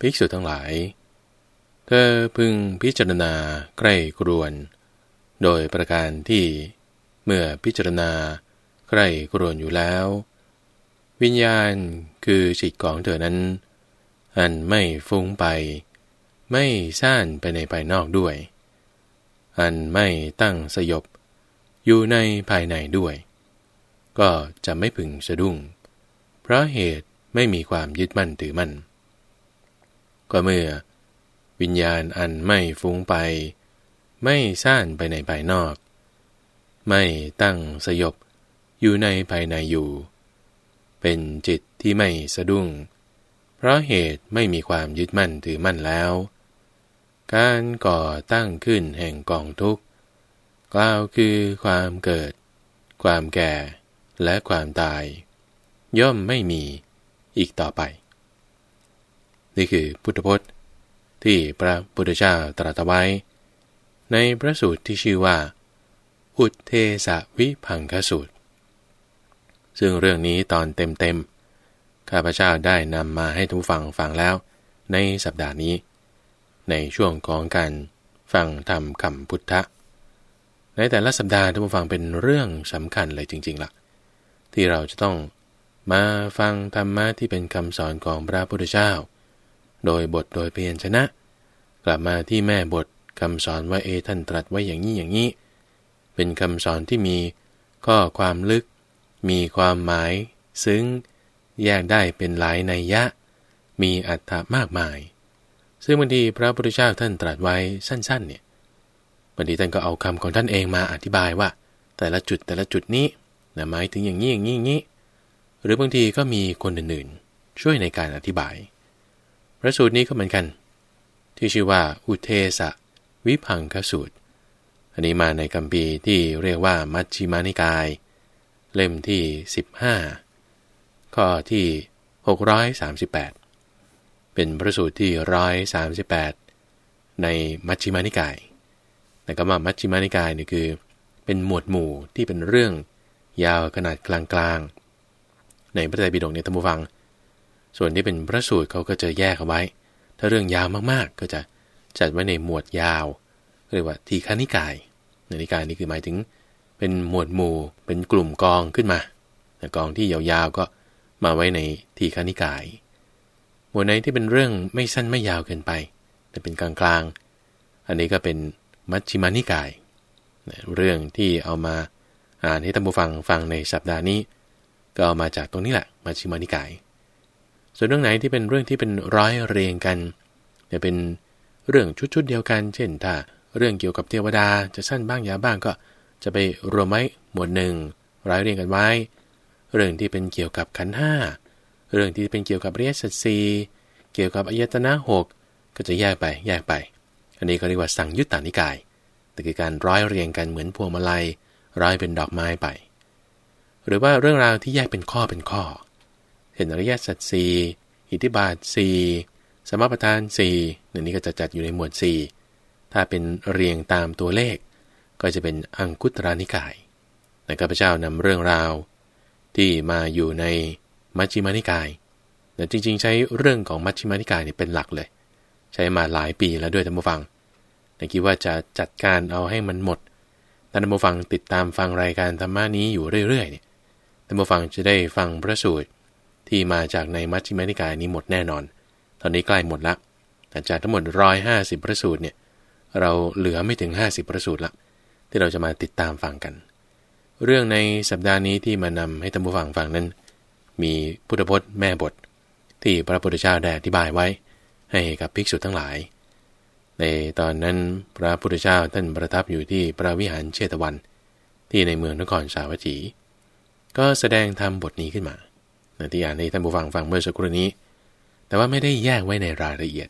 ภิกษุทั้งหลาย เธอพึงพิจารณาใกล้กรวน โดยประการที่เมื่อพิจารณาใกล้กรวนอยู่แล้ว วิญญาณคือจิตของเธอนั้น อันไม่ฟุ้งไป ไม่ซ่านไปในภายนอกด้วย อันไม่ตั้งสยบอยู่ในภายในด้วย ก็จะไม่พึงสะดุ้ง เพราะเหตุไม่มีความยึดมั่นถือมั่น ก็เมื่อ วิญญาณอันไม่ฟุ้งไป ไม่ซ่านไปในภายนอก ไม่ตั้งสยบอยู่ในภายในอยู่ เป็นจิตที่ไม่สะดุ้ง เพราะเหตุไม่มีความยึดมั่นถือมั่นแล้ว การก่อตั้งขึ้นแห่งกองทุกข์กล่าวคือความเกิด ความแก่และความตาย ย่อมไม่มีอีกต่อไป นี่คือพุทธพจน์ ที่พระพุทธเจ้าตรัสไว้ ในพระสูตรที่ชื่อว่า อุทเทสวิพังคสูตร ซึ่งเรื่องนี้ตอนเต็มๆข้าพเจ้าได้นำมาให้ทุกฟังฟังแล้ว ในสัปดาห์นี้ ในช่วงของการฟังธรรมคำพุทธะในแต่ละสัปดาห์ทุกฟังเป็นเรื่องสำคัญเลยจริงๆละ่ะ ที่เราจะต้องมาฟังธรรมะที่เป็นคำสอนของพระพุทธเจ้า โดยบทโดยเพียรชนะ กลับมาที่แม่บทคำสอนว่าเอท่านตรัสไว้อย่างนี้อย่างนี้ เป็นคำสอนที่มีข้อความลึก มีความหมาย ซึ้ง แยกได้เป็นหลายนัยยะ มีอัตถามากมาย ซึ่งบางทีพระพุทธเจ้าท่านตรัสไว้สั้น ๆ เนี่ยบางทีท่านก็เอาคำของท่านเองมาอธิบายว่า แต่ละจุดแต่ละจุดนี้หมายถึงอย่างนี้อย่างนี้อย่างนี้ หรือบางทีก็มีคนอื่นๆ ช่วยในการอธิบาย พระสูตรนี้ก็เหมือนกัน ที่ชื่อว่าอุเทสะวิพังคสูตร อันนี้มาในกัมปีที่เรียกว่ามัชชิมานิกาย เล่มที่ 15 ข้อที่ 638 เป็นพระสูตรที่ 138 ในมัชชิมานิกาย แต่ก็มามัชชิมานิกายนี่คือ เป็นหมวดหมู่ที่เป็นเรื่องยาวขนาดกลางๆ ในพระไตรปิฎกในธรรมฟัง ส่วนที่เป็นพระสูตรเขาก็จะแยกเอาไว้ ถ้าเรื่องยาวมากๆ ก็จะจัดไว้ในหมวดยาวเรียกว่าทีฆานิกายนิกายนี้คือหมายถึง เป็นหมวดหมู่เป็นกลุ่มกองขึ้นมาแต่กองที่ยาวๆก็มาไว้ในทีฆานิกาย หมวดไหนที่เป็นเรื่องไม่สั้นไม่ยาวเกินไป แต่เป็นกลางๆ อันนี้ก็เป็นมัชฌิมานิกาย เรื่องที่เอามาอ่านให้ท่านผู้ฟังฟังในสัปดาห์นี้ ก็เอามาจากตรงนี้แหละมาชิมานิกาย ส่วนเรื่องไหนที่เป็นเรื่องที่เป็นร้อยเรียงกันจะเป็นเรื่องชุดๆเดียวกัน เช่นถ้าเรื่องเกี่ยวกับเทวดาจะสั้นบ้างยาวบ้างก็จะไปรวมไว้หมวดหนึ่งร้อยเรียงกันไว้ เรื่องที่เป็นเกี่ยวกับขันห้าเรื่องที่เป็นเกี่ยวกับเรียสัตสีเกี่ยวกับอายตนะหกก็จะแยกไปแยกไป อันนี้ก็เรียกว่าสั่งยุตตานิกาย แต่คือการร้อยเรียงกันเหมือนพวงมาลัยร้อยเป็นดอกไม้ไป หรือว่าเรื่องราวที่แยกเป็นข้อเป็นข้อ เห็นอริยสัจสี่อิทธิบาทสี่สมประทานสี่หนึ่งนี้ก็จะจัดอยู่ในหมวดสี่ถ้าเป็นเรียงตามตัวเลข ก็จะเป็นอังคุตรานิกายแต่ข้าพเจ้านำเรื่องราว ที่มาอยู่ในมัชฌิมานิกายแต่จริง ๆ ใช้เรื่องของมัชฌิมานิกายนี่เป็นหลักเลย ใช้มาหลายปีแล้วด้วยท่านผู้ฟังแต่คิดว่าจะจัดการเอาให้มันหมดท่านผู้ฟังติดตามฟังรายการธรรมานี้อยู่เรื่อยๆเนี่ยท่านผู้ฟังจะได้ฟังพระสูตร ที่มาจากในมัชฌิมานิกายนี้หมดแน่นอน ตอนนี้ใกล้หมดละแต่จากทั้งหมดร้อยห้าสิบพระสูตรเนี่ย เราเหลือไม่ถึง50พระสูตรละ ที่เราจะมาติดตามฟังกัน เรื่องในสัปดาห์นี้ที่มานำให้ท่านผู้ฟังฟังนั้น มีพุทธพจน์แม่บท ที่พระพุทธเจ้าได้อธิบายไว้ ให้กับภิกษุทั้งหลาย ในตอนนั้นพระพุทธเจ้าท่านประทับอยู่ที่พระวิหารเชตวัน ที่ในเมืองนครสาวัตถี ก็แสดงธรรมบทนี้ขึ้นมา ที่อ่านให้ท่านผู้ฟังฟังเมื่อสักครู่นี้ แต่ว่าไม่ได้แยกไว้ในรายละเอียด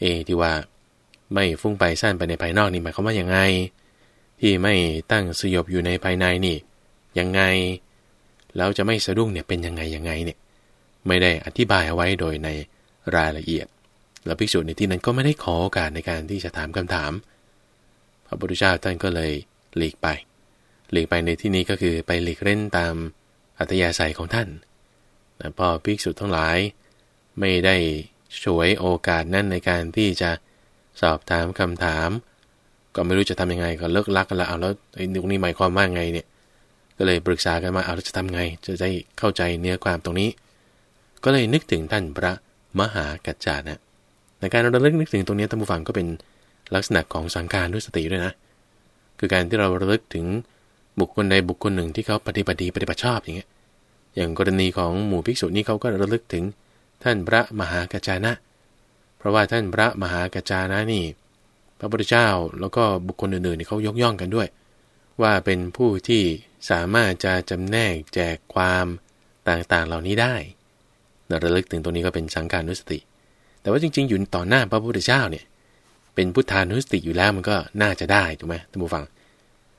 เอที่ว่าไม่ฟุ้งไปสั้นไปในภายนอกนี่หมายความว่าอย่างไง ที่ไม่ตั้งสยบอยู่ในภายในนี่ ยังไง แล้วจะไม่สะดุ้งเนี่ยเป็นยังไงยังไงเนี่ย ไม่ได้อธิบายเอาไว้โดยในรายละเอียด แล้วภิกษุในที่นั้นก็ไม่ได้ขอโอกาสในการที่จะถามคำถาม พระพุทธเจ้าท่านก็เลยหลีกไป หลีกไปในที่นี้ก็คือไปหลีกเล่นตามอัตยาศัยของท่าน นะพอภิกษุทั้งหลาย ไม่ได้ช่วยโอกาสนั่นในการที่จะสอบถามคำถาม ก็ไม่รู้จะทำยังไงก็เลิกลักกันละเอาแล้วไอ้ตรงนี้หมายความว่าไงเนี่ย ก็เลยปรึกษากันมาเอาจะทำไง จะได้เข้าใจเนื้อความตรงนี้ ก็เลยนึกถึงท่านพระมหากัจจานะในการระลึกนึกถึงตรงนี้ท่านผู้ฟังก็เป็นลักษณะของสังการด้วยสติด้วยนะ คือการที่เราระลึกถึงบุคคลใดบุคคลหนึ่งที่เขาปฏิบัติดีปฏิบัติชอบอย่างเงี้ย อย่างกรณีของหมู่ภิกษุนี่เขาก็ระลึกถึงท่านพระมหากัจจานะ เพราะว่าท่านพระมหากัจจานะนี่ พระพุทธเจ้าแล้วก็บุคคลอื่นๆเขายกย่องกันด้วย ว่าเป็นผู้ที่สามารถจะจำแนกแจกความต่างๆเหล่านี้ได้ระลึกถึงตรงนี้ก็เป็นสังการนุสติ แต่ว่าจริง ๆ อยู่ต่อหน้าพระพุทธเจ้าเนี่ย เป็นพุทธานุสติอยู่แล้วมันก็น่าจะได้ถูกไหมท่านผู้ฟัง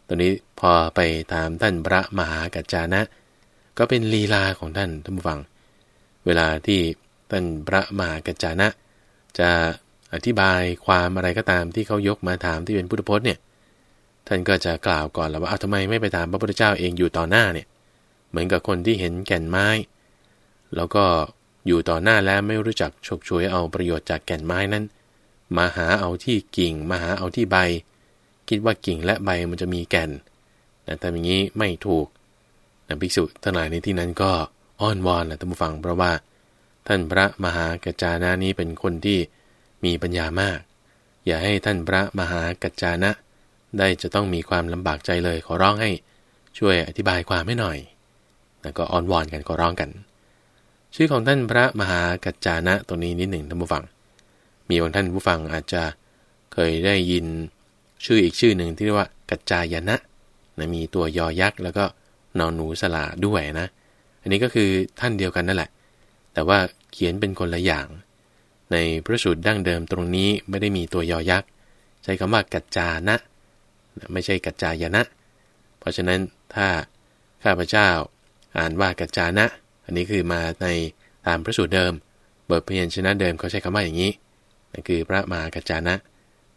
ตอนนี้พอไปตามท่านพระมหากัจจานะ ก็เป็นลีลาของท่านท่านผู้ฟัง เวลาที่ท่านพระมหากัจจานะ จะอธิบายความอะไรก็ตามที่เขายกมาถามที่เป็นพุทธพจน์เนี่ย ท่านก็จะกล่าวก่อนแล้วว่าเอาทำไมไม่ไปถามพระพุทธเจ้าเองอยู่ต่อหน้าเนี่ย เหมือนกับคนที่เห็นแก่นไม้ แล้วก็อยู่ต่อหน้าแล้วไม่รู้จักฉกฉวยเอาประโยชน์จากแก่นไม้นั้น มาหาเอาที่กิ่ง มาหาเอาที่ใบ คิดว่ากิ่งและใบมันจะมีแก่นแต่ทำอย่างนี้ไม่ถูกนัก ภิกษุทั้งหลายในที่นั้นก็อ้อนวอนนะท่านผู้ฟังเพราะว่า ท่านพระมหากัจจานะนี้เป็นคนที่มีปัญญามาก อย่าให้ท่านพระมหากัจจานะ ได้จะต้องมีความลำบากใจเลยขอร้องให้ช่วยอธิบายความให้หน่อย แล้วก็อ้อนวอนกันขอร้องกัน ชื่อของท่านพระมหากัจจานะตรงนี้นิดหนึ่งท่านผู้ฟัง มีบางท่านผู้ฟังอาจจะเคยได้ยินชื่ออีกชื่อหนึ่งที่เรียกว่ากัจจายนะนะมีตัวยอยักษ์แล้วก็ นอนหนูสลาด้วยนะ อันนี้ก็คือท่านเดียวกันนั่นแหละ แต่ว่าเขียนเป็นคนละอย่าง ในพระสูตรดั้งเดิมตรงนี้ไม่ได้มีตัวยอยักษ์ ใช้คำว่ากัจจานะ ไม่ใช่กัจจายนะ เพราะฉะนั้นถ้าข้าพเจ้าอ่านว่ากัจจานะ อันนี้คือมาในตามพระสูตรเดิมบทเพียนชนะเดิมเขาใช้คำว่าอย่างนี้นั่นคือพระมากัจจานะ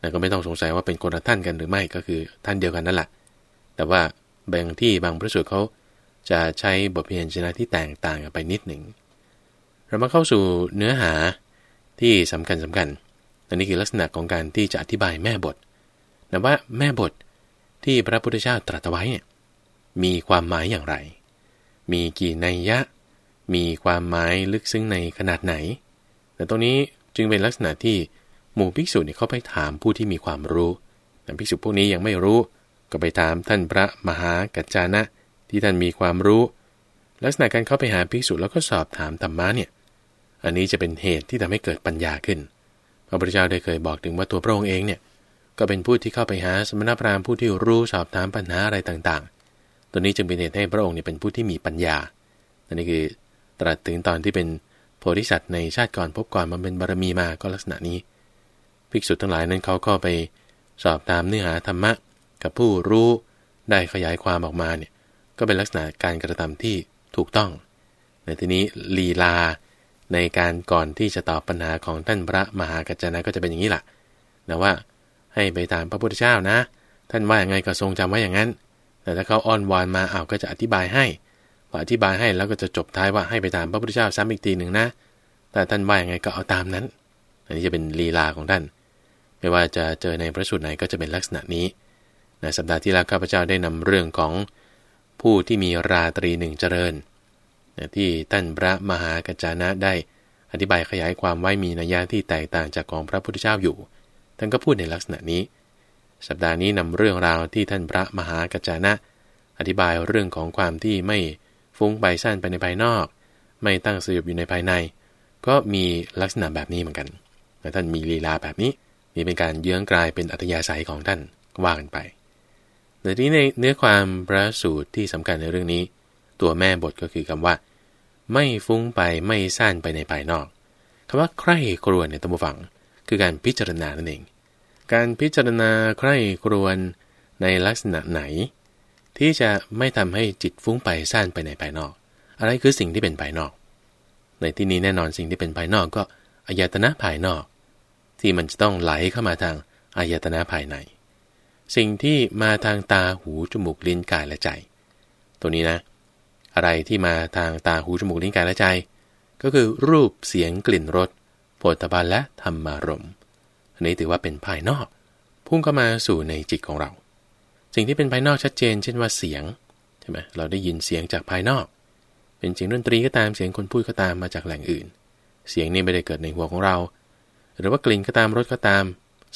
นั่นก็ไม่ต้องสงสัยว่าเป็นคนละท่านกันหรือไม่ก็คือท่านเดียวกันนั่นแหละ แต่ว่า บางที่บางพระสูตรเขาจะใช้บทเพียนชนะที่แตกต่างกันไปนิดหนึ่ง เรามาเข้าสู่เนื้อหาที่สำคัญสำคัญอันนี้คือลักษณะของการที่จะอธิบายแม่บทแต่ว่าแม่บทที่พระพุทธเจ้าตรัสไว้เนี่ยมีความหมายอย่างไร มีกี่นัยยะ มีความหมายลึกซึ้งในขนาดไหน แต่ตรงนี้จึงเป็นลักษณะที่หมู่ภิกษุเนี่ยเขาไปถามผู้ที่มีความรู้แต่ภิกษุพวกนี้ยังไม่รู้ ก็ไปถามท่านพระมหากัจจานะที่ท่านมีความรู้ ลักษณะการเข้าไปหาภิกษุแล้วก็สอบถามธรรมะเนี่ย อันนี้จะเป็นเหตุที่ทำให้เกิดปัญญาขึ้น พระพุทธเจ้าได้เคยบอกถึงว่าตัวพระองค์เองเนี่ยก็เป็นผู้ที่เข้าไปหาสมณพราหมณ์ผู้ที่รู้สอบถามปัญหาอะไรต่างๆ ตัวนี้จึงเป็นเหตุให้พระองค์เนี่ยเป็นผู้ที่มีปัญญา อันนี้คือตรัสถึงตอนที่เป็นโพธิสัตว์ในชาติก่อนพบก่อนมันเป็นบารมีมาก็ลักษณะนี้ ภิกษุทั้งหลายนั้นเขาก็ไปสอบตามเนื้อหาธรรมะ กับผู้รู้ได้ขยายความออกมาเนี่ยก็เป็นลักษณะการกระทำที่ถูกต้อง ในที่นี้ลีลาในการก่อนที่จะตอบปัญหาของท่านพระมหากัจจนะก็จะเป็นอย่างนี้แหละนะว่าให้ไปตามพระพุทธเจ้านะ ท่านว่าอย่างไงก็ทรงจำไว้อย่างนั้น แต่ถ้าเขาอ้อนวอนมาอ้าวก็จะอธิบายให้อธิบายให้แล้วก็จะจบท้ายว่าให้ไปตามพระพุทธเจ้าซ้ำอีกทีหนึ่งนะ แต่ท่านว่าอย่างไงก็เอาตามนั้น อันนี้จะเป็นลีลาของท่าน ไม่ว่าจะเจอในพระสูตรไหนก็จะเป็นลักษณะนี้ ในสัปดาห์ที่แล้วข้าพเจ้าได้นำเรื่องของผู้ที่มีราตรีหนึ่งเจริญที่ท่านพระมหากัจจานะได้อธิบายขยายความไว้มีนัยยะที่แตกต่างจากของพระพุทธเจ้าอยู่ ท่านก็พูดในลักษณะนี้ สัปดาห์นี้นำเรื่องราวที่ท่านพระมหากัจจานะ อธิบายเรื่องของความที่ไม่ฟุ้งไปสั้นไปในภายนอก ไม่ตั้งสยบอยู่ในภายใน ก็มีลักษณะแบบนี้เหมือนกันแต่ท่านมีลีลาแบบนี้นี่เป็นการเยื้องกลายเป็นอัธยาศัยของท่านว่ากันไป แต่ที่ในเนื้อความพระสูตรที่สำคัญในเรื่องนี้ ตัวแม่บทก็คือคำว่า ไม่ฟุ้งไปไม่สั้นไปในภายนอกคำว่าใคร่ครวญในตัมฝัง คือการพิจารณานั่นเอง การพิจารณาใคร่ครวญในลักษณะไหน ที่จะไม่ทำให้จิตฟุ้งไปซ่านไปในภายนอก อะไรคือสิ่งที่เป็นภายนอก ในที่นี้แน่นอนสิ่งที่เป็นภายนอกก็อายตนะภายนอก ที่มันจะต้องไหลเข้ามาทางอายตนะภายใน สิ่งที่มาทางตาหูจมูกลิ้นกายและใจ ตัวนี้นะ อะไรที่มาทางตาหูจมูกลิ้นกายและใจ ก็คือรูปเสียงกลิ่นรสโผฏฐัพพะและธรรมารมอันนี้ถือว่าเป็นภายนอก พุ่งเข้ามาสู่ในจิตของเรา สิ่งที่เป็นภายนอกชัดเจน เช่นว่าเสียงใช่ไหมเราได้ยินเสียงจากภายนอก เป็นเสียงดนตรีก็ตามเสียงคนพูดก็ตามมาจากแหล่งอื่น เสียงนี้ไม่ได้เกิดในหัวของเรา หรือว่ากลิ่นก็ตามรสก็ตาม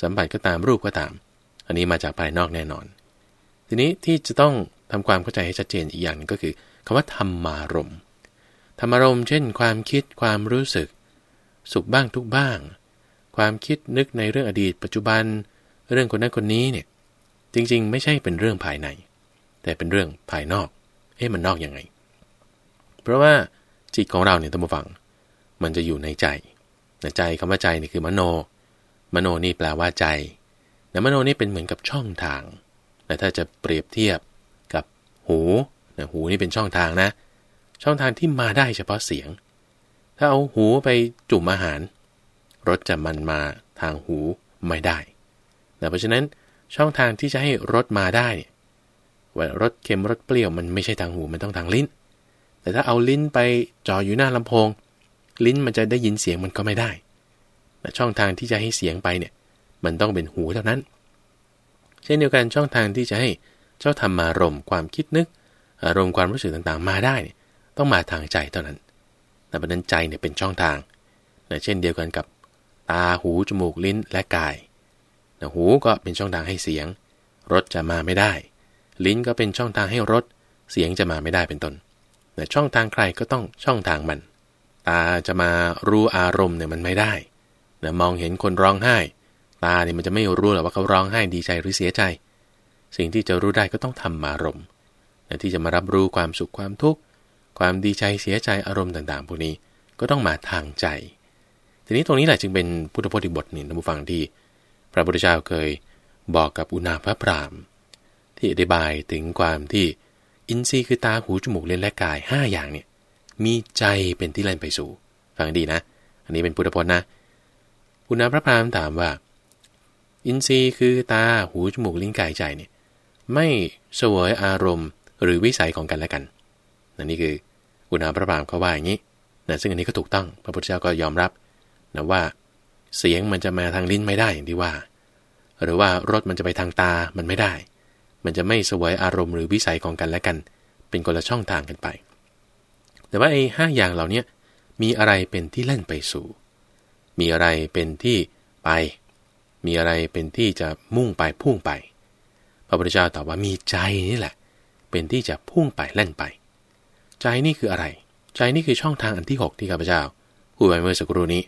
สัมผัสก็ตามรูปก็ตาม อันนี้มาจากภายนอกแน่นอน ทีนี้ที่จะต้องทำความเข้าใจให้ชัดเจนอีกอย่างนึงก็คือคำว่าธรรมารมธรรมารมเช่น ความคิดความรู้สึก สุขบ้างทุกบ้าง ความคิดนึกในเรื่องอดีต ปัจจุบัน เรื่องคนนั้นคนนี้เนี่ยจริงๆ ไม่ใช่เป็นเรื่องภายใน แต่เป็นเรื่องภายนอก เอ๊ะมันนอกอยังไง เพราะว่าจิตของเราเนี่ยตั้งฟัง มันจะอยู่ในใจใจคำว่าใจนี่คือมโน มโนนี่แปลว่าใจ แต่มโนนี่เป็นเหมือนกับช่องทางแต่ถ้าจะเปรียบเทียบกับหูนะหูนี่เป็นช่องทางนะ ช่องทางที่มาได้เฉพาะเสียง ถ้าเอาหูไปจุ่มอาหารรสจะมันมาทางหูไม่ได้แต่เพราะฉะนั้นช่องทางที่จะให้รสมาได้ว่ารสเค็มรสเปรี้ยวมันไม่ใช่ทางหูมันต้องทางลิ้น แต่ถ้าเอาลิ้นไปจ่ออยู่หน้าลำโพง ลิ้นมันจะได้ยินเสียงมันก็ไม่ได้แต่ช่องทางที่จะให้เสียงไปเนี่ย มันต้องเป็นหูเท่านั้น เช่นเดียวกันช่องทางที่จะให้เจ้าธรรมารมความคิดนึก อารมณ์ความรู้สึกต่างๆ มาได้เนี่ยต้องมาทางใจเท่านั้น แต่ประเด็นใจเนี่ยเป็นช่องทางนะเช่นเดียวกันกับตา หู จมูก ลิ้น และกายนะหูก็เป็นช่องทางให้เสียง รสจะมาไม่ได้ ลิ้นก็เป็นช่องทางให้รส เสียงจะมาไม่ได้เป็นต้นแต่ช่องทางใครก็ต้องช่องทางมัน ตาจะมารู้อารมณ์เนี่ยมันไม่ได้นะมองเห็นคนร้องไห้ ตาเนี่ยมันจะไม่รู้หรอกว่าเขาร้องไห้ดีใจหรือเสียใจ สิ่งที่จะรู้ได้ก็ต้องทำมารมณ์นะที่จะมารับรู้ความสุขความทุกข์ความดีใจเสียใจอารมณ์ต่างๆพวกนี้ก็ต้องมาทางใจ ทีนี้ตรงนี้แหละจึงเป็นพุทธพจน์อีกบทหนึ่งท่านผู้ฟังที่ พระพุทธเจ้าเคยบอกกับอุณาพระพรามที่อธิบายถึงความที่อินทรีย์คือตาหูจมูกเล่นและกาย 5 อย่างเนี่ยมีใจเป็นที่เล่นไปสู่ ฟังดีนะ อันนี้เป็นพุทธพจน์นะอุณาพระพรามถามว่า อินทรีย์คือตาหูจมูกลิ้นกายใจเนี่ยไม่สวยอารมณ์หรือวิสัยของกันและกันนนี่คืออุณาพระพรามเขาว่าอย่างนี้นะซึ่งอันนี้ก็ถูกต้องพระพุทธเจ้าก็ยอมรับนะว่า เสียงมันจะมาทางลิ้นไม่ได้อย่างที่ว่า หรือว่ารสมันจะไปทางตามันไม่ได้ มันจะไม่สวยอารมณ์หรือวิสัยของกันและกัน เป็นคนละช่องทางกันไป แต่ว่าไอ้ห้าอย่างเหล่านี้มีอะไรเป็นที่เล่นไปสู่ มีอะไรเป็นที่ไป มีอะไรเป็นที่จะมุ่งไปพุ่งไป พระพุทธเจ้าตอบว่ามีใจนี่แหละ เป็นที่จะพุ่งไปเล่นไป ใจนี่คืออะไร ใจนี่คือช่องทางอันที่ 6 ที่ข้าพเจ้าพูดไปเมื่อสักครู่นี้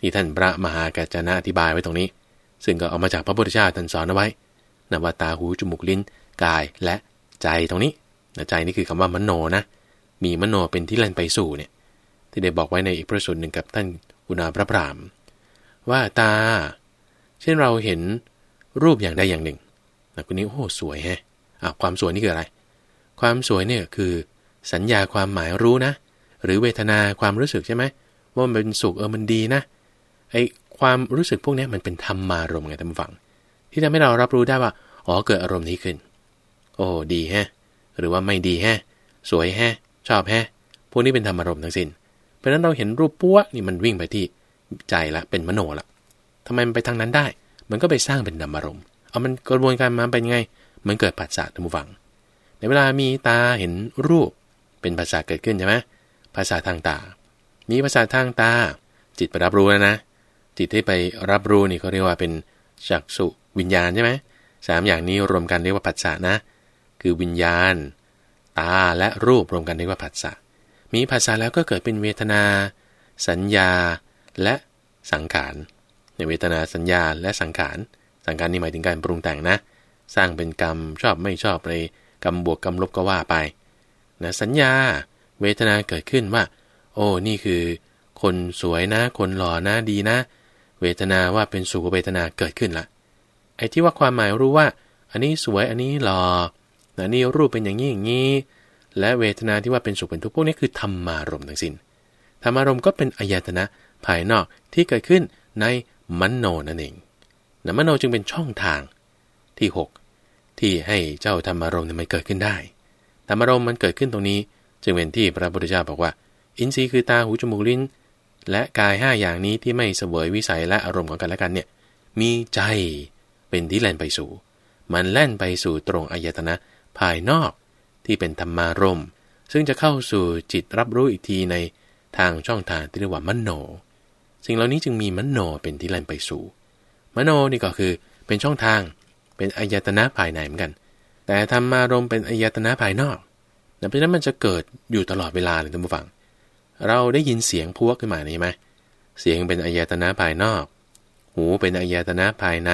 ที่ท่านพระมหากัจจนะอธิบายไว้ตรงนี้ ซึ่งก็เอามาจากพระพุทธเจ้าท่านสอนเอาไว้นว่าตาหูจมูกลิ้น กายและใจตรงนี้ใจนี่คือคำว่ามโนนะมีมโนเป็นที่เล่นไปสู่เนี่ยที่ได้บอกไว้ในอีกพระสูตรหนึ่งกับท่านอุณาพระพรามว่าตา เช่นเราเห็นรูปอย่างใดอย่างหนึ่งนะคนนี้โอ้สวยแฮะอะความสวยนี่คืออะไร ความสวยเนี่ยคือสัญญาความหมายรู้นะ หรือเวทนาความรู้สึกใช่ไหมว่ามันเป็นสุขเออมันดีนะไอความรู้สึกพวกนี้มันเป็นธรรมารมไงท่านผู้ฟัง ที่ทำให้เรารับรู้ได้ว่าอ๋อเกิดอารมณ์นี้ขึ้น โอ้ดีแฮะหรือว่าไม่ดีแฮะสวยแฮะชอบแฮะพวกนี้เป็นธรรมารมณ์ทั้งสิน้น เพราะนั้นเราเห็นรูปปั้วนี่มันวิ่งไปที่ใจละเป็นมโนละ ทำไมมันไปทางนั้นได้ มันก็ไปสร้างเป็นธรรมารมณ์เอามันกระบวนการมาเป็นไง มันเกิดปัจจัยท่านผู้ฟัง ในเวลามีตาเห็นรูป เป็นภาษาเกิดขึ้นใช่ไหมภาษาทางตา มีภาษาทางตา จิตไปรับรู้แล้วนะ จิตที่ไปรับรู้นี่เขาเรียกว่าเป็นจักสุวิญญาณใช่ไหมสามอย่างนี้รวมกันเรียกว่าผัสสะนะ คือวิญญาณ ตาและรูปรวมกันเรียกว่าผัสสะมีผัสสะแล้วก็เกิดเป็นเวทนา สัญญา และสังขาร ในเวทนาสัญญาและสังขาร สังขารนี่หมายถึงการปรุงแต่งนะ สร้างเป็นกรรมชอบไม่ชอบในกรรมบวกกรรมลบก็ว่าไปนะสัญญา เวทนาเกิดขึ้นว่า โอ้นี่คือ คนสวยนะ คนหล่อนะดีนะ เวทนาว่าเป็นสุขเวทนาเกิดขึ้นละไอ้ที่ว่าความหมายรู้ว่า อันนี้สวยอันนี้หล่ออันนี้รูปเป็นอย่างนี้อย่างนี้ และเวทนาที่ว่าเป็นสุขเป็นทุกข์พวกนี้คือธรรมารมทั้งสิน้นธรรมารมก็เป็นอายตนะภายนอกที่เกิดขึ้นใน มันโนนั่นเองนะมโนจึงเป็นช่องทางที่ 6 ที่ให้เจ้าธรรมารมณ์มันเกิดขึ้นได้ธรรมารมณ์มันเกิดขึ้นตรงนี้ จึงเป็นที่พระพุทธเจ้าบอกว่า อินทรีย์คือตาหูจมูกลิ้น และกายห้าอย่างนี้ที่ไม่เสวยวิสัยและอารมณ์ของกันและกันเนี่ยมีใจเป็นที่แล่นไปสู่ มันแล่นไปสู่ตรงอายตนะภายนอกที่เป็นธรรมารมซึ่งจะเข้าสู่จิตรับรู้อีกทีในทางช่องทางที่เรียกว่ามโน สิ่งเหล่านี้จึงมีมโนเป็นที่แล่นไปสู่ มโนนี่ก็คือเป็นช่องทางเป็นอายตนะภายในเหมือนกัน แต่ธรรมารมเป็นอายตนะภายนอกเพราะนั้นมันจะเกิดอยู่ตลอดเวลาเลยท่านผู้ฟัง เราได้ยินเสียงพวกขึ้นมานี่ไหมเสียงเป็นอายตนะภายนอก หูเป็นอายตนะภายใน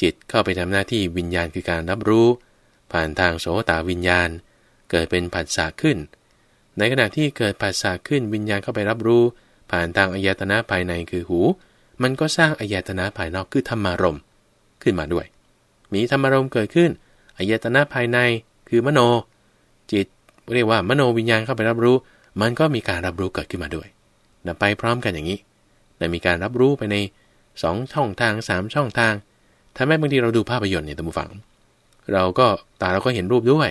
จิตเข้าไปทำหน้าที่วิญญาณคือการรับรู้ ผ่านทางโสตาวิญญาณ เกิดเป็นผัสสะขึ้น ในขณะที่เกิดผัสสะขึ้นวิญญาณเข้าไปรับรู้ ผ่านทางอายตนะภายในคือหู มันก็สร้างอายตนะภายนอกคือธรรมารมขึ้นมาด้วย มีธรรมารมเกิดขึ้นอายตนะภายในคือมโน จิตเรียกว่ามโนวิญญาณเข้าไปรับรู้ มันก็มีการรับรู้เกิดขึ้นมาด้วยนะไปพร้อมกันอย่างนี้นะมีการรับรู้ไปใน 2 ช่องทาง 3 ช่องทางถ้าแม้บางทีเราดูภาพยนตร์เนี่ยตัมบูฟัง เราก็ตาเราก็เห็นรูปด้วย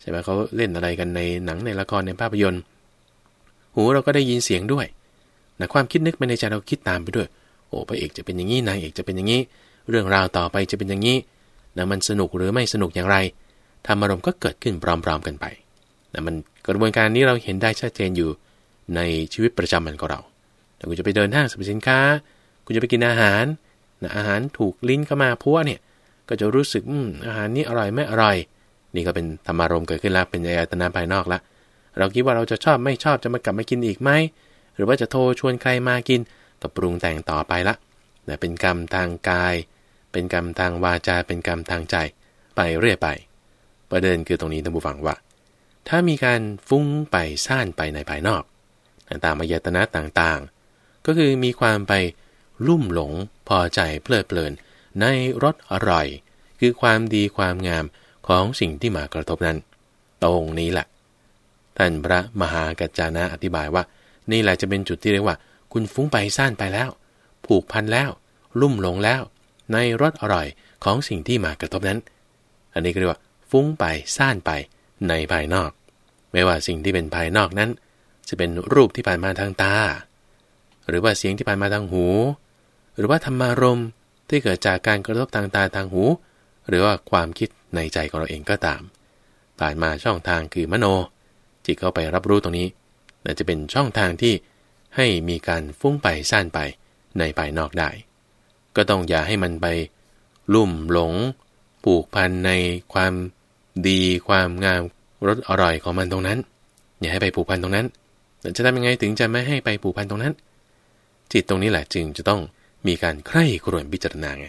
ใช่ไหมเขาเล่นอะไรกันในหนังในละครในภาพยนตร์ หูเราก็ได้ยินเสียงด้วย นะความคิดนึกไปในใจเราคิดตามไปด้วย โอ้พระเอกจะเป็นอย่างนี้นายเอกจะเป็นอย่างนี้ เรื่องราวต่อไปจะเป็นอย่างนี้นะมันสนุกหรือไม่สนุกอย่างไรธรรมารมณ์ก็เกิดขึ้นพร้อมๆกันไปแต่มันกระบวนการนี้เราเห็นได้ชัดเจนอยู่ในชีวิตประจำวันของเราแต่คุณจะไปเดินห้างสรรพสินค้า คุณจะไปกินอาหารนะอาหารถูกลิ้นเข้ามาพัวเนี่ย ก็จะรู้สึกอืมอาหารนี้อร่อยไม่อร่อย นี่ก็เป็นธรรมารมณ์เกิดขึ้นแล้วเป็นอายตนะภายนอกละ เราคิดว่าเราจะชอบไม่ชอบจะมากลับมากินอีกไหม หรือว่าจะโทรชวนใครมากินก็ปรุงแต่งต่อไปละนะเป็นกรรมทางกาย เป็นกรรมทางวาจา เป็นกรรมทางใจ ไปเรื่อยไป ประเด็นคือตรงนี้ท่านผู้ฟังว่า ถ้ามีการฟุ้งไปซ่านไปในภายนอกตามอายตนะต่างๆ ก็คือมีความไปลุ่มหลงพอใจเพลิดเพลิน ในรสอร่อย คือความดีความงามของสิ่งที่มากระทบนั้น ตรงนี้แหละ ท่านพระมหากัจจานะอธิบายว่า นี่แหละจะเป็นจุดที่เรียกว่า คุณฟุ้งไปซ่านไปแล้ว ผูกพันแล้ว ลุ่มหลงแล้ว ในรสอร่อยของสิ่งที่มากระทบนั้น อันนี้ก็เรียกว่า ฟุ้งไปซ่านไปในภายนอก ไม่ว่าสิ่งที่เป็นภายนอกนั้น จะเป็นรูปที่ผ่านมาทางตา หรือว่าเสียงที่ผ่านมาทางหู หรือว่าธรรมารมที่เกิดจากการกระทบทางตาทางหู หรือว่าความคิดในใจของเราเองก็ตามผ่านมาช่องทางคือมโน จิตเข้าไปรับรู้ตรงนี้ จะเป็นช่องทางที่ให้มีการฟุ้งไปซ่านไปในภายนอกได้ ก็ต้องอย่าให้มันไป ลุ่มหลง ผูกพันในความดีความงามรสอร่อยของมันตรงนั้น อย่าให้ไปผูกพันตรงนั้น จะทำยังไงถึงจะไม่ให้ไปผูกพันตรงนั้น จิตตรงนี้แหละจึงจะต้องมีการใคร่ครวญพิจารณาไง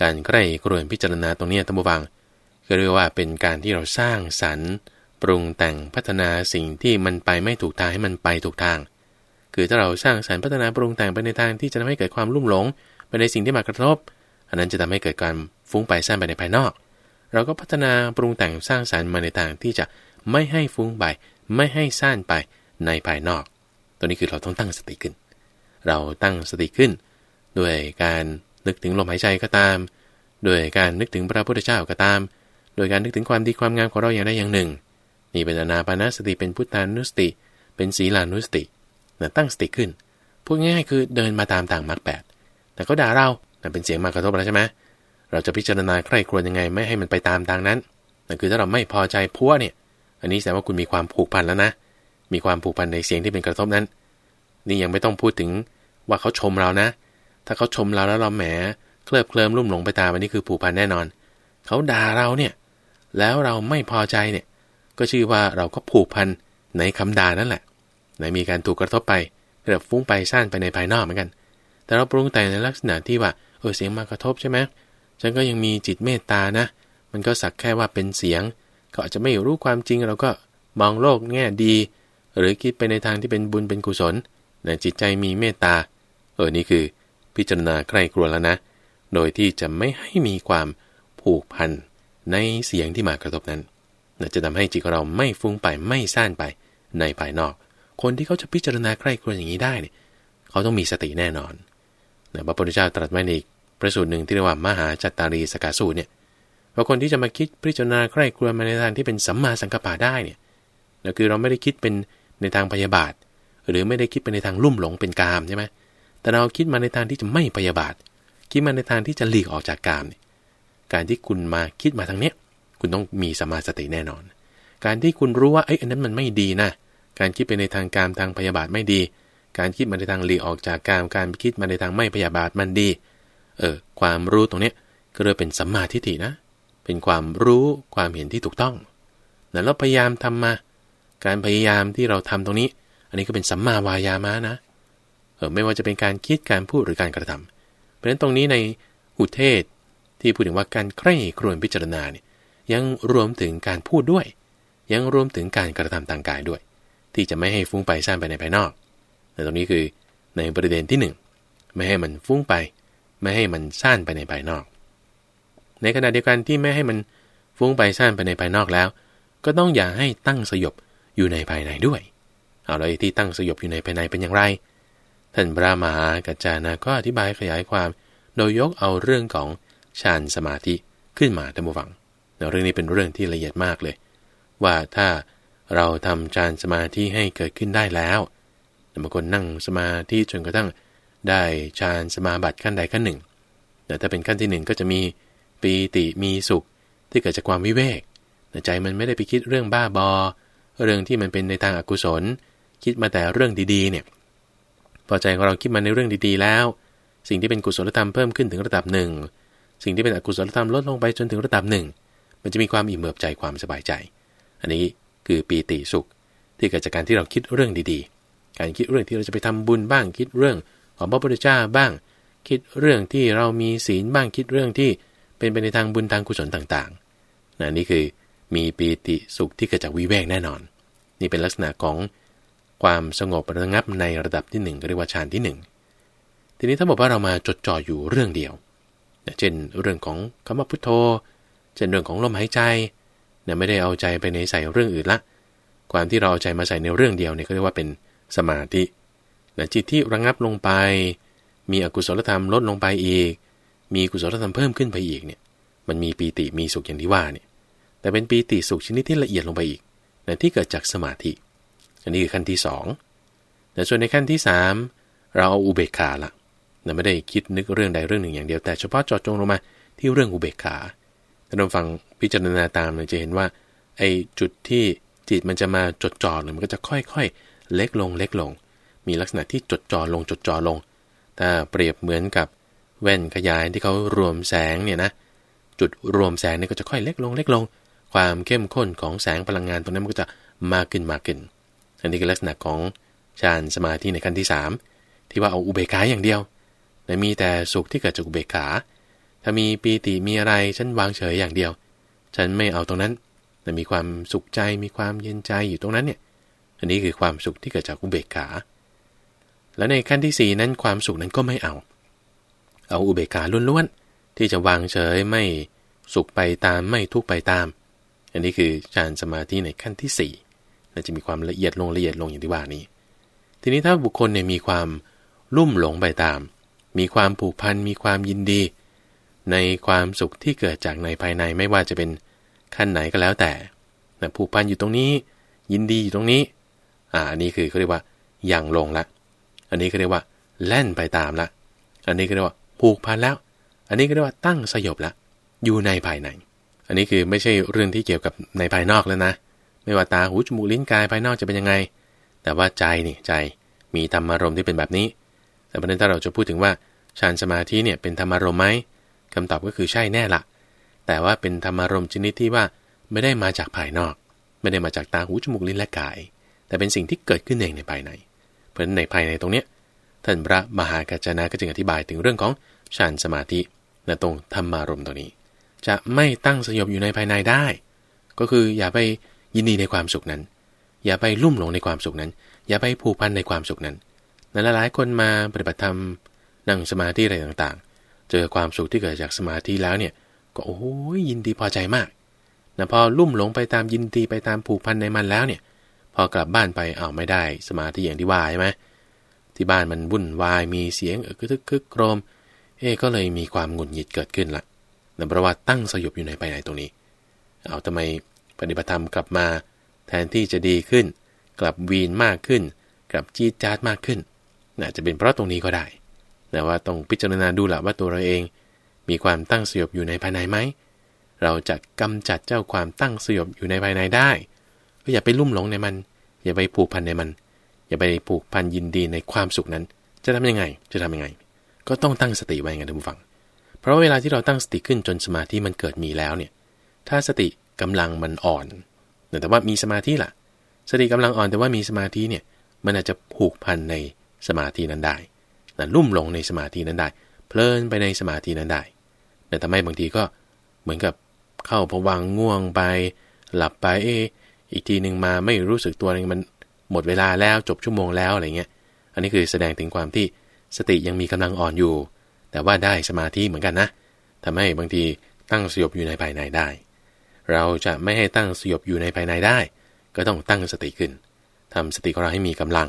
การใคร่ครวญพิจารณาตรงนี้ตั้งบวังก็เรียกว่าเป็นการที่เราสร้างสรรค์ ปรุงแต่งพัฒนาสิ่งที่มันไปไม่ถูกทางให้มันไปถูกทาง คือถ้าเราสร้างสรรพัฒนาปรุงแต่งไปในทางที่จะทำให้เกิดความรุ่มหลงไปในสิ่งที่มากระทบ อันนั้นจะทำให้เกิดการฟุ้งไปสร้างไปในภายนอก เราก็พัฒนาปรุงแต่งสร้างสารรมาในทางที่จะไม่ให้ฟุ้งไปไม่ให้ซ่านไปในภายนอก ตัวนี้คือเราต้องตั้งสติขึ้น เราตั้งสติขึ้น ด้วยการนึกถึงลมหายใจก็ตาม ด้วยการนึกถึงพระพุทธเจ้าก็ตาม โดยการนึกถึงความดีความงามของเราอย่างใดอย่างหนึ่ง นี่เป็นอนาปานาสติเป็นพุทธานุสติ เป็นศีลานุสตินะตั้งสติขึ้นพูดง่ายๆคือเดินมาตามต่างมรรคแปดแต่ก็ด่าเราเป็นเสียงมากระทบแล้วใช่ไหมเราจะพิจารณาใคร่ครวญยังไงไม่ให้มันไปตามทางนั้นนั่นคือถ้าเราไม่พอใจพัวเนี่ย อันนี้แสดงว่าคุณมีความผูกพันแล้วนะ มีความผูกพันในเสียงที่เป็นกระทบนั้น นี่ยังไม่ต้องพูดถึงว่าเขาชมเรานะ ถ้าเขาชมเราแล้วเราแหมเคลิบเคลิ้มลุ่มหลงไปตามอันนี้คือผูกพันแน่นอน เขาด่าเราเนี่ย แล้วเราไม่พอใจเนี่ย ก็ชื่อว่าเราก็ผูกพันในคำด่านั่นแหละในมีการถูกกระทบไปเกิดฟุ้งไปซ่านไปในภายนอกเหมือนกัน แต่เราปรุงแต่งในลักษณะที่ว่าเออเสียงมากระทบใช่ไหมฉันก็ยังมีจิตเมตตานะ มันก็สักแค่ว่าเป็นเสียงก็อาจจะไม่รู้ความจริงเราก็มองโลกแง่ดี หรือคิดไปในทางที่เป็นบุญเป็นกุศลนะจิตใจมีเมตตา เออนี่คือพิจารณาใคร่ครวญแล้วนะ โดยที่จะไม่ให้มีความผูกพันในเสียงที่มากระทบนั้น จะทำให้จิตของเราไม่ฟุ้งไปไม่ซ่านไปในภายนอก คนที่เขาจะพิจารณาใคร่ครวญอย่างนี้ได้เนี่ยเขาต้องมีสติแน่นอนนะพระพุทธเจ้าตรัสไว้ในพระสูตรหนึ่งที่เรียกว่ามหาจัตตารีสกาสูตรเนี่ยว่าคนที่จะมาคิดพิจารณาใคร่ครวญมาในทางที่เป็นสัมมาสังกปะได้เนี่ยคือเราไม่ได้คิดเป็นในทางพยาบาท หรือไม่ได้คิดไปในทางลุ่มหลงเป็นกามใช่ไหมแต่เราคิดมาในทางที่จะไม่พยาบาท คิดมาในทางที่จะหลีกออกจากกาม การที่คุณมาคิดมาทางเนี้ย คุณต้องมีสมาสติแน่นอน การที่คุณรู้ว่าไอ้อันนั้นมันไม่ดีนะ การคิดไปในทางการทางพยาบาทไม่ดี การคิดมาในทางหลีกออกจากกามการคิดมาในทางไม่พยาบาทมันดี เออ ความรู้ตรงเนี้ยก็เรียกเป็นสัมมาทิฏฐินะ เป็นความรู้ความเห็นที่ถูกต้องแล้วเราพยายามทำมา การพยายามที่เราทำตรงนี้ อันนี้ก็เป็นสัมมาวายามะนะ เออไม่ว่าจะเป็นการคิดการพูดหรือการกระทำเพราะฉะนั้นตรงนี้ในอุเทศที่พูดถึงว่าการใคร่ครวญพิจารณาเนี่ย ยังรวมถึงการพูดด้วย ยังรวมถึงการกระทำทางกายด้วย ที่จะไม่ให้ฟุ้งไปสร้างไปในภายนอกแต่ตรงนี้คือในประเด็นที่ 1 ไม่ให้มันฟุ้งไป ไม่ให้มันซ่านไปในภายนอก ในขณะเดียวกันที่ไม่ให้มันฟุ้งไปซ่านไปในภายนอกแล้ว ก็ต้องอย่าให้ตั้งสยบอยู่ในภายในด้วย เอาเลยที่ตั้งสยบอยู่ในภายในเป็นอย่างไรท่านพระมหากัจจานะก็อธิบายขยายความ โดยยกเอาเรื่องของฌานสมาธิขึ้นมาท่านผู้ฟัง เรื่องนี้เป็นเรื่องที่ละเอียดมากเลย ว่าถ้าเราทำฌานสมาธิให้เกิดขึ้นได้แล้วบางคนนั่งสมาธิจนกระทั่งได้ฌานสมาบัติขั้นใดขั้นหนึ่งแต่ถ้าเป็นขั้นที่หนึ่งก็จะมีปีติมีสุขที่เกิดจากความวิเวกใจมันไม่ได้ไปคิดเรื่องบ้าบอ เรื่องที่มันเป็นในทางอากุศล คิดมาแต่เรื่องดีๆเนี่ยพอใจของเราคิดมาในเรื่องดีๆแล้ว สิ่งที่เป็นกุศลธรรมเพิ่มขึ้นถึงระดับหนึ่งสิ่งที่เป็นอกุศลธรรมลดลงไปจนถึงระดับหนึ่ง มันจะมีความอิ่มเอิบใจความสบายใจ อันนี้คือปีติสุข ที่เกิดจากการที่เราคิดเรื่องดีๆ การคิดเรื่องที่เราจะไปทำบุญบ้าง คิดเรื่องของพระพุทธเจ้าบ้าง คิดเรื่องที่เรามีศีลบ้างคิดเรื่องที่เป็นไปในทางบุญทางกุศลต่างๆนะนี่คือมีปีติสุขที่เกิดจากวิเวกแน่นอน นี่เป็นลักษณะของความสงบระงับในระดับที่ 1 ก็เรียกว่าฌานที่ 1 ทีนี้ถ้าบอกว่าเรามาจดจ่ออยู่เรื่องเดียว เช่นเรื่องของคำว่าพุทโธ เช่นเรื่องของลมหายใจเนี่ยไม่ได้เอาใจไปในใส่เรื่องอื่นละ ความที่เราเอาใจมาใส่ในเรื่องเดียวเนี่ยก็เรียกว่าเป็นสมาธิแต่จิตที่ระงับลงไป มีอกุศลธรรมลดลงไปอีก มีกุศลธรรมเพิ่มขึ้นไปอีกเนี่ย มันมีปีติมีสุขอย่างที่ว่าเนี่ย แต่เป็นปีติสุขชนิดที่ละเอียดลงไปอีกนะที่เกิดจากสมาธิ อันนี้คือขั้นที่2แต่ส่วนในขั้นที่ 3 เราเอาอุเบกขาละนะไม่ได้คิดนึกเรื่องใดเรื่องหนึ่งอย่างเดียว แต่เฉพาะจอดจงลงมาที่เรื่องอุเบกขา ถ้าเราฟังพิจารณาตามเราจะเห็นว่าไอ้จุดที่จิตมันจะมาจดจ่อเนี่ยมันก็จะค่อยๆ เล็กลงเล็กลง มีลักษณะที่จดจ่อลงจดจ่อลง ถ้าเปรียบเหมือนกับแว่นขยายที่เขารวมแสงเนี่ยนะจุดรวมแสงเนี่ยก็จะค่อยเล็กลงเล็กลง ความเข้มข้นของแสงพลังงานตรงนั้นมันก็จะมากขึ้นมากขึ้น อันนี้คือลักษณะของฌานสมาธิในขั้นที่ 3 ที่ว่าเอาอุเบกขาอย่างเดียวแต่มีแต่สุขที่เกิดจากอุเบกขา ถ้ามีปีติมีอะไรฉันวางเฉยอย่างเดียว ฉันไม่เอาตรงนั้น แต่มีความสุขใจมีความเย็นใจอยู่ตรงนั้นเนี่ย อันนี้คือความสุขที่เกิดจากอุเบกขา และในขั้นที่4นั้นความสุขนั้นก็ไม่เอา เอาอุเบกขาล้วนๆที่จะวางเฉยไม่สุขไปตามไม่ทุกไปตาม อันนี้คือฌานสมาธิในขั้นที่4และจะมีความละเอียดลงละเอียดลงอย่างที่ว่านี้ ทีนี้ถ้าบุคคลเนี่ยมีความลุ่มหลงไปตาม มีความผูกพันมีความยินดี ในความสุขที่เกิดจากในภายในไม่ว่าจะเป็นขั้นไหนก็แล้วแต่นะผูกพันอยู่ตรงนี้ ยินดีอยู่ตรงนี้ อ่าอันนี้คือเขาเรียกว่ายังลงละ อันนี้เขาเรียกว่าแล่นไปตามละ อันนี้ก็เรียกว่าผูกพันแล้ว อันนี้ก็เรียกว่าตั้งสยบละ อยู่ในภายใน อันนี้คือไม่ใช่เรื่องที่เกี่ยวกับในภายนอกแล้วนะ ไม่ว่าตาหูจมูกลิ้นกายภายนอกจะเป็นยังไง แต่ว่าใจนี่ใจมีธรรมารมณ์ที่เป็นแบบนี้ แต่ประเด็นถ้าเราจะพูดถึงว่าฌานสมาธิเนี่ยเป็นธรรมารมณ์ไหม คำตอบก็คือใช่แน่ละ แต่ว่าเป็นธรรมารมณ์ชนิดที่ว่าไม่ได้มาจากภายนอก ไม่ได้มาจากตาหูจมูกลิ้นและกาย แต่เป็นสิ่งที่เกิดขึ้นเองในภายใน เพราะฉะนั้นในภายในตรงเนี้ยท่านพระมหากัจจนาก็จึงอธิบายถึงเรื่องของฌานสมาธิในตรงธรรมารมณ์ตัวนี้ จะไม่ตั้งสยบอยู่ในภายในได้ ก็คืออย่าไปยินดีในความสุขนั้น อย่าไปลุ่มหลงในความสุขนั้น อย่าไปผูกพันในความสุขนั้นนั้นหลายคนมาปฏิบัติธรรมนั่งสมาธิอะไรต่างๆ เจอความสุขที่เกิดจากสมาธิแล้วเนี่ย ก็โอ้ยยินดีพอใจมากนะพอลุ่มหลงไปตามยินดีไปตามผูกพันในมันแล้วเนี่ย พอกลับบ้านไปเอาไม่ได้ สมาธิอย่างที่ว่าใช่ไหมที่บ้านมันวุ่นวายมีเสียงเออคึกคึกโครม เอ๊ก็เลยมีความหงุดหงิดเกิดขึ้นละแต่ปราะวัติตั้งสยบอยู่ในภายในตรงนี้ เอาทำไมปฏิบัติธรรมกลับมาแทนที่จะดีขึ้น กลับวีนมากขึ้น กลับจีดจาดมากขึ้นอาจะเป็นเพราะตรงนี้ก็ได้ แต่ว่าต้องพิจารณาดูแหละว่าตัวเราเอง มีความตั้งสยบอยู่ในภายในไหม เราจะกำจัดเจ้าความตั้งสยบอยู่ในภายในได้ ก็อย่าไปลุ่มหลงในมัน อย่าไปผูกพันในมัน อย่าไปผูกพันยินดีในความสุขนั้น จะทำยังไง จะทำยังไง ก็ต้องตั้งสติไว้ไงท่านผู้ฟัง เพราะเวลาที่เราตั้งสติขึ้นจนสมาธิมันเกิดมีแล้วเนี่ย ถ้าสติกำลังมันอ่อน แต่ว่ามีสมาธิล่ะ สติกำลังอ่อนแต่ว่ามีสมาธิเนี่ย มันอาจจะผูกพันในสมาธินั้นได้ นะลุ่มหลงในสมาธินั้นได้ เพลินไปในสมาธินั้นได้ แต่ทำให้บางทีก็เหมือนกับเข้าพวังง่วงไป หลับไปเออีกทีหนึ่งมาไม่รู้สึกตัวมันหมดเวลาแล้วจบชั่วโมงแล้วอะไรเงี้ย อันนี้คือแสดงถึงความที่สติยังมีกำลังอ่อนอยู่ แต่ว่าได้สมาธิเหมือนกันนะทำให้บางทีตั้งสยบอยู่ในภายในได้ เราจะไม่ให้ตั้งสยบอยู่ในภายในได้ ก็ต้องตั้งสติขึ้นทำสติของเราให้มีกำลัง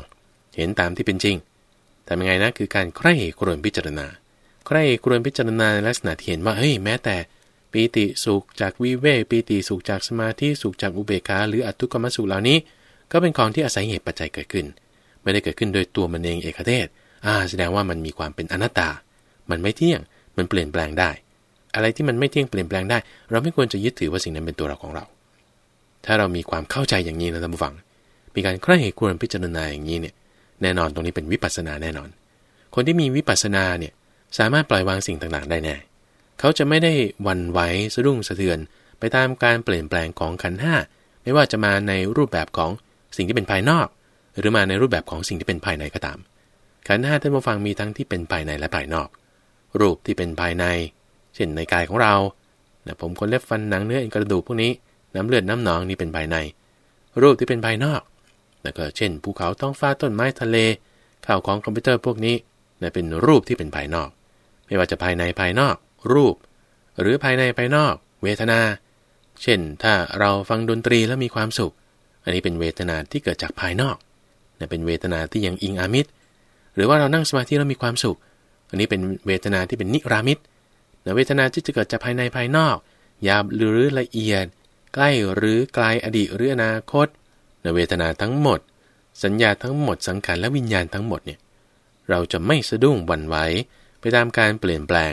เห็นตามที่เป็นจริง ทำยังไงนะคือการใคร่ครวญพิจารณา ใคร่ครวญพิจารณาในลักษณะที่เห็นว่าเฮ้ยแม้แต่ปีติสุขจากวิเวกปีติสุขจากสมาธิสุขจากอุเบกขาหรืออัตุกรรมสุขเหล่านี้ ก็เป็นของที่อาศัยเหตุปัจจัยเกิดขึ้น ไม่ได้เกิดขึ้นโดยตัวมันเองเอกเทศอ่าแสดงว่ามันมีความเป็นอนัตตา มันไม่เที่ยงมันเปลี่ยนแปลงได้ อะไรที่มันไม่เที่ยงเปลี่ยนแปลงได้ เราไม่ควรจะยึดถือว่าสิ่งนั้นเป็นตัวเราของเรา ถ้าเรามีความเข้าใจอย่างนี้นะท่านผู้ฟัง มีการใคร่ครวญพิจารณาอย่างนี้เนี่ย แน่นอนตรงนี้เป็นวิปัสสนาแน่นอน คนที่มีวิปัสสนาเนี่ยสามารถปล่อยวางสิ่งต่างๆ ได้แน่ เขาจะไม่ได้วันไหวสะดุ้งสะเทือน ไปตามการเปลี่ยนแปลงของขันห้าไม่ว่าจะมาในรูปแบบของสิ่งที่เป็นภายนอก หรือมาในรูปแบบของสิ่งที่เป็นภายในก็ตาม ขันห้าท่านผู้ฟังมีทั้งที่เป็นภายในและภายนอก รูปที่เป็นภายใน เช่นในกายของเราผมคนเล็บฟันหนังเนื้อเอ็นกระดูกพวกนี้น้ำเลือดน้ำหนองนี่เป็นภายใน รูปที่เป็นภายนอก แล้วก็เช่น ภูเขาท้องฟ้าต้นไม้ทะเลข่าวของคอมพิวเตอร์พวกนี้นะเป็นรูปที่เป็นภายนอก ไม่ว่าจะภายในภายนอก รูป หรือภายในภายนอก เวทนา เช่น ถ้าเราฟังดนตรีแล้วมีความสุข อันนี้เป็นเวทนาที่เกิดจากภายนอกนะเป็นเวทนาที่ยังอิงอามิตร หรือว่าเรานั่งสมาธิแล้วมีความสุข อันนี้เป็นเวทนาที่เป็นนิรามิตนะเวทนาที่จะเกิดจากภายในภายนอกหยาบหรือละเอียด ใกล้หรือไกลอดีตหรืออนาคต เวทนาทั้งหมด สัญญาทั้งหมดสังขารและวิญญาณทั้งหมดเนี่ยเราจะไม่สะดุ้งวันไหวไปตามการเปลี่ยนแปลง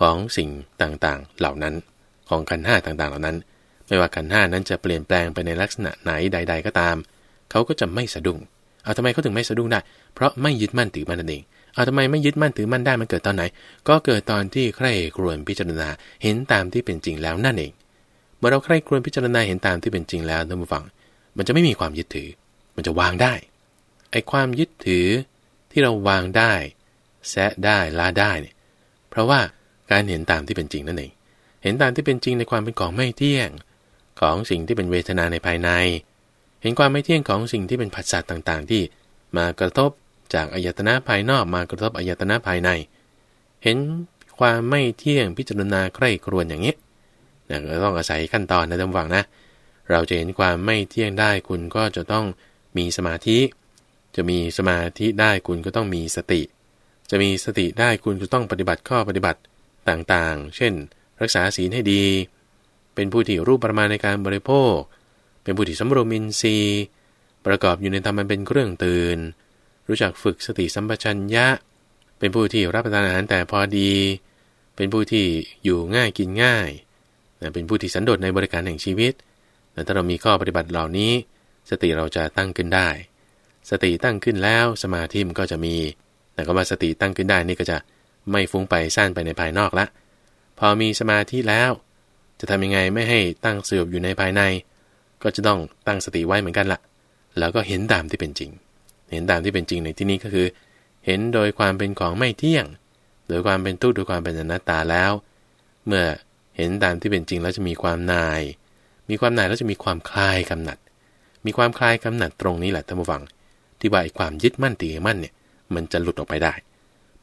ของสิ่งต่างๆ เหล่านั้น ของขันห้าต่างๆ เหล่านั้น ไม่ว่าขันห้านั้นจะเปลี่ยนแปลงไปในลักษณะไหนใด ๆ ก็ตาม เขาก็จะไม่สะดุ้งเอาทำไมเขาถึงไม่สะดุ้งได้ เพราะไม่ยึดมั่นถือมั่นนั่นเองเอาทำไมไม่ยึดมั่นถือมั่นได้มันเกิดตอนไหน ก็เกิดตอนที่ใคร่ครวญพิจารณาเห็นตามที่เป็นจริงแล้วนั่นเอง เมื่อเราใคร่ครวญพิจารณาเห็นตามที่เป็นจริงแล้วท่านผู้ฟัง มันจะไม่มีความยึดถือ มันจะวางได้ ไอ้ความยึดถือที่เราวางได้ แซะได้ละได้เนี่ยเพราะว่าการเห็นตามที่เป็นจริงนั่นเอง เห็นตามที่เป็นจริงในความเป็นของไม่เที่ยง ของสิ่งที่เป็นเวทนาในภายใน เห็นความไม่เที่ยงของสิ่งที่เป็นผัสสะต่างๆ ที่มากระทบจากอายตนะภายนอกมากระทบอายตนะภายใน เห็นความไม่เที่ยงพิจารณาใคร่ครวญอย่างนี้นะก็ต้องอาศัยขั้นตอนนะท่างนะ เราจะเห็นความไม่เที่ยงได้คุณก็จะต้องมีสมาธิ จะมีสมาธิได้คุณก็ต้องมีสติ จะมีสติได้คุณก็ต้องปฏิบัติข้อปฏิบัติต่างๆ เช่น รักษาศีลให้ดี เป็นผู้ที่รู้ประมาณในการบริโภค เป็นผู้ที่สำรวมอินทรีย์ ประกอบอยู่ในธรรมมันเป็นเครื่องตื่น รู้จักฝึกสติสัมปชัญญะ เป็นผู้ที่รับประทานอาหารแต่พอดี เป็นผู้ที่อยู่ง่ายกินง่าย เป็นผู้ที่สันโดษในบริการแห่งชีวิต ถ้าเรามีข้อปฏิบัติเหล่านี้ สติเราจะตั้งขึ้นได้ สติตั้งขึ้นแล้วสมาธิมันก็จะมี แต่ก็ว่าสติตั้งขึ้นได้นี่ก็จะไม่ฟุ้งไปสั้นไปในภายนอกละ พอมีสมาธิแล้ว จะทำยังไงไม่ให้ตั้งเสื่อมอยู่ในภายใน ก็จะต้องตั้งสติไว้เหมือนกันละ แล้วก็เห็นตามที่เป็นจริง เห็นตามที่เป็นจริงในที่นี้ก็คือ เห็นโดยความเป็นของไม่เที่ยง โดยความเป็นทุกข์โดยความเป็นอนัตตาแล้ว เมื่อเห็นตามที่เป็นจริงแล้วจะมีความนาย มีความหน่ายแล้วจะมีความคลายกำหนัด มีความคลายกำหนัดตรงนี้แหละท่านผู้ฟัง ที่ว่าไอ้ความยึดมั่นถือมั่นเนี่ยมันจะหลุดออกไปได้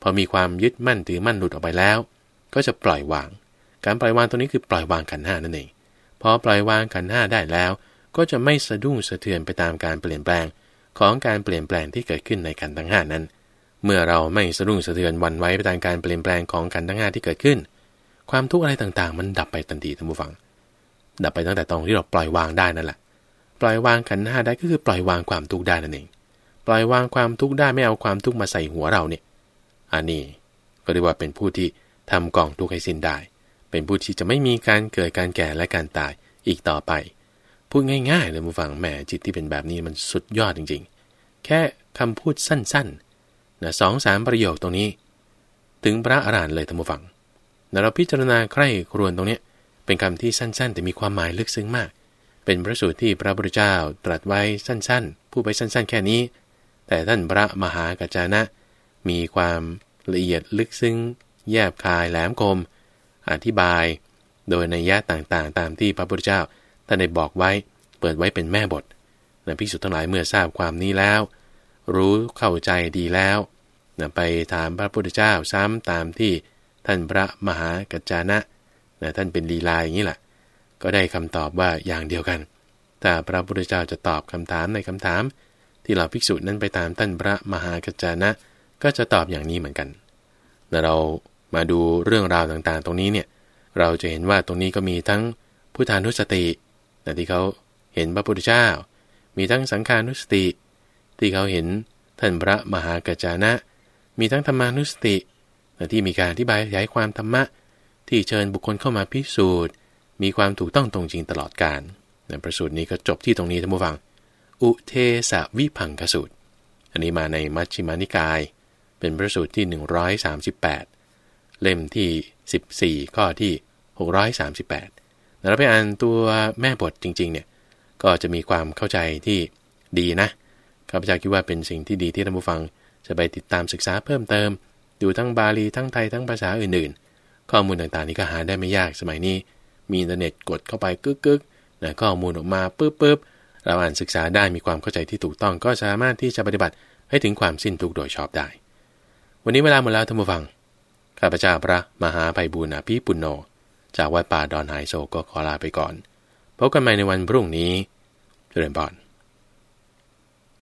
พอมีความยึดมั่นถือมั่นหลุดออกไปแล้ว ก็จะปล่อยวาง การปล่อยวางตัวนี้คือปล่อยวางขันห้านั่นเอง พอปล่อยวางขันห้าได้แล้ว ก็จะไม่สะดุ้งสะเทือนไปตามการเปลี่ยนแปลงของการเปลี่ยนแปลงที่เกิดขึ้นในขันทั้งห้านั้น เมื่อเราไม่สะดุ้งสะเทือนวันไว้ไปตามการเปลี่ยนแปลงของขันทั้งห้าที่เกิดขึ้น ความทุกข์อะไรต่างๆ มันดับไปทันทีท่านผู้ฟัง ดับไปตั้งแต่ตรงที่เราปล่อยวางได้นั่นแหละ ปล่อยวางขันห้าได้ก็คือปล่อยวางความทุกข์ได้นั่นเอง ปล่อยวางความทุกข์ได้ไม่เอาความทุกข์มาใส่หัวเราเนี่ย อันนี้ก็เรียกว่าเป็นผู้ที่ทำกองทุกข์ให้สิ้นได้ เป็นผู้ที่จะไม่มีการเกิดการแก่และการตายอีกต่อไป พูดง่ายๆเลยมูฟังแหมจิตที่เป็นแบบนี้มันสุดยอดจริง ๆ แค่คำพูดสั้นๆนะสองสามประโยคตรงนี้ ถึงพระอรหันต์เลยท่านผู้ฟังนะเราพิจารณาใคร่ครวญตรงนี้ เป็นคำที่สั้น ๆ แต่มีความหมายลึกซึ้งมาก เป็นพระสูตรที่พระพุทธเจ้าตรัสไว้สั้นๆผู้ไปสั้น ๆ แค่นี้ แต่ท่านพระมหากัจจานะ มีความละเอียดลึกซึ้ง แยบคายแหลมคม อธิบาย โดยในยะต่างๆ ตามที่พระพุทธเจ้าท่านได้บอกไว้ เปิดไว้เป็นแม่บทนะพิสุทั้งหลายเมื่อทราบความนี้แล้ว รู้เข้าใจดีแล้วนะไปถามพระพุทธเจ้าซ้ำตามที่ท่านพระมหากัจจานะ นะท่านเป็นลีลาอย่างนี้แหละก็ได้คำตอบว่าอย่างเดียวกันถ้าพระพุทธเจ้าจะตอบคำถามในคำถาม ที่เราภิกษุนั้นไปตามท่านพระมหากัจจานะ ก็จะตอบอย่างนี้เหมือนกันแต่เรามาดูเรื่องราวต่างๆ ตรงนี้เนี่ย เราจะเห็นว่าตรงนี้ก็มีทั้งพุทธานุสตินะที่เขาเห็นพระพุทธเจ้า มีทั้งสังขานุสติ ที่เขาเห็นท่านพระมหากัจจานะ มีทั้งธรรมานุสติ ที่มีการอธิบายขยายความธรรมะ ที่เชิญบุคคลเข้ามาพิสูจน์ มีความถูกต้องตรงจริงตลอดกาลในประสูตรนี้ก็จบที่ตรงนี้ท่านผู้ฟัง อุเทสวิพังคสูตร อันนี้มาในมัชฌิมานิกาย เป็นประสูตรที่ 138 เล่มที่ 14 ข้อที่ 638เราไปอ่านตัวแม่บทจริงๆเนี่ยก็จะมีความเข้าใจที่ดีนะข้าพเจ้าคิดว่าเป็นสิ่งที่ดีที่ท่านผู้ฟัง จะไปติดตามศึกษาเพิ่มเติม ดูทั้งบาลีทั้งไทยทั้งภาษาอื่นๆ ข้อมูลต่างๆ นี้ก็หาได้ไม่ยากสมัยนี้ มีอินเทอร์เน็ตกดเข้าไปกึกกึกนะข้อมูลออกมาปุ๊บปุ๊บเราอ่านศึกษาได้มีความเข้าใจที่ถูกต้องก็สามารถที่จะปฏิบัติให้ถึงความสิ้นทุกข์โดยชอบได้ วันนี้เวลาหมดแล้วท่านผู้ฟังข้าพเจ้าพระมหาภัยบูรณาภิปุณโญจากวัดป่าดอนไฮโซก็ขอลาไปก่อนพบกันใหม่ในวันพรุ่งนี้เจริญพร